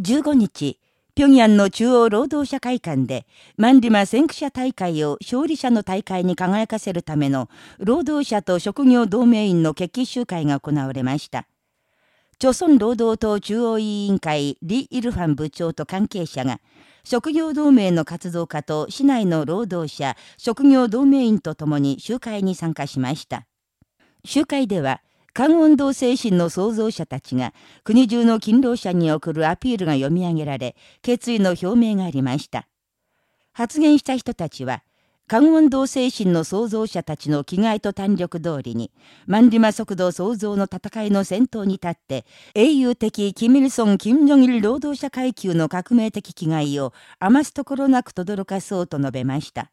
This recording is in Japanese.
15日、平壌の中央労働者会館で、マンリマ先駆者大会を勝利者の大会に輝かせるための、労働者と職業同盟員の決起集会が行われました。朝鮮労働党中央委員会リ・イルファン部長と関係者が、職業同盟の活動家と市内の労働者、職業同盟員と共に集会に参加しました。集会では、関運動精神の創造者たちが国中の勤労者に送るアピールが読み上げられ、決意の表明がありました。発言した人たちは、関運動精神の創造者たちの気概と胆力通りに、万里馬速度創造の戦いの先頭に立って、英雄的キミルソン・キム・ジョギル労働者階級の革命的気概を余すところなく轟かそうと述べました。